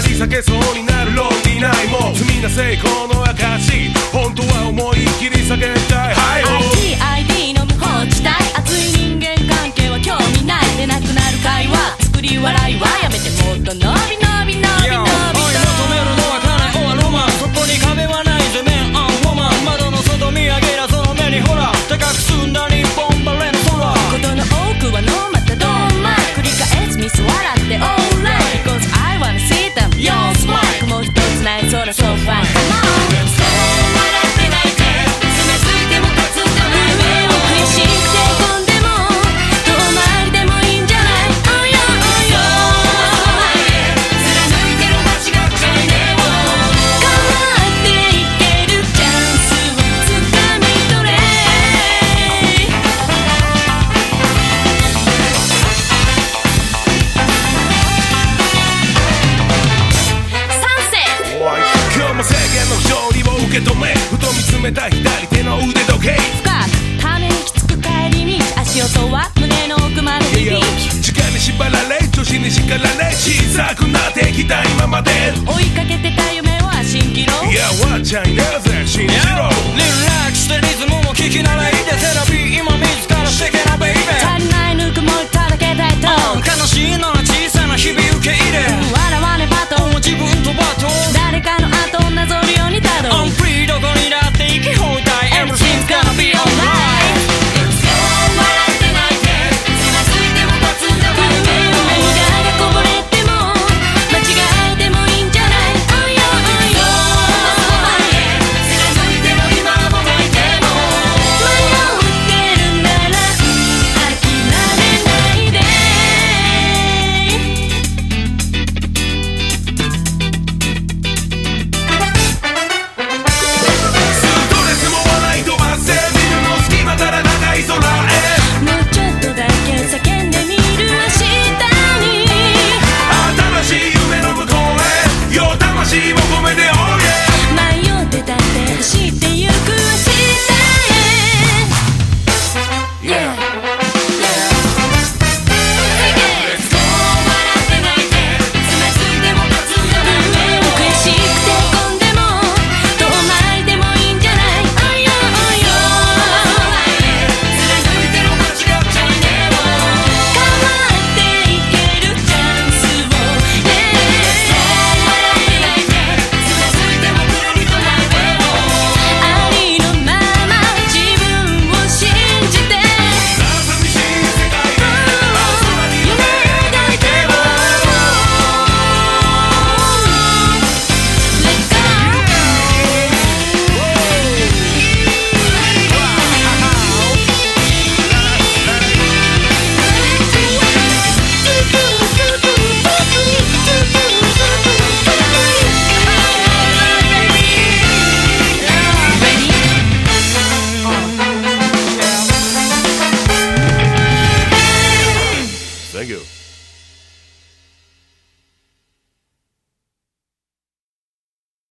り裂けそうになるも罪な成功の証本当は思い切り下げたい。IDID た左手の腕時計。深くため息つく帰り道足音は胸の奥まで響き。時間に縛られ女子に叱られ小さくなってきた今まで。追いかけてた夢は蜃気楼 Yeah, what China's with the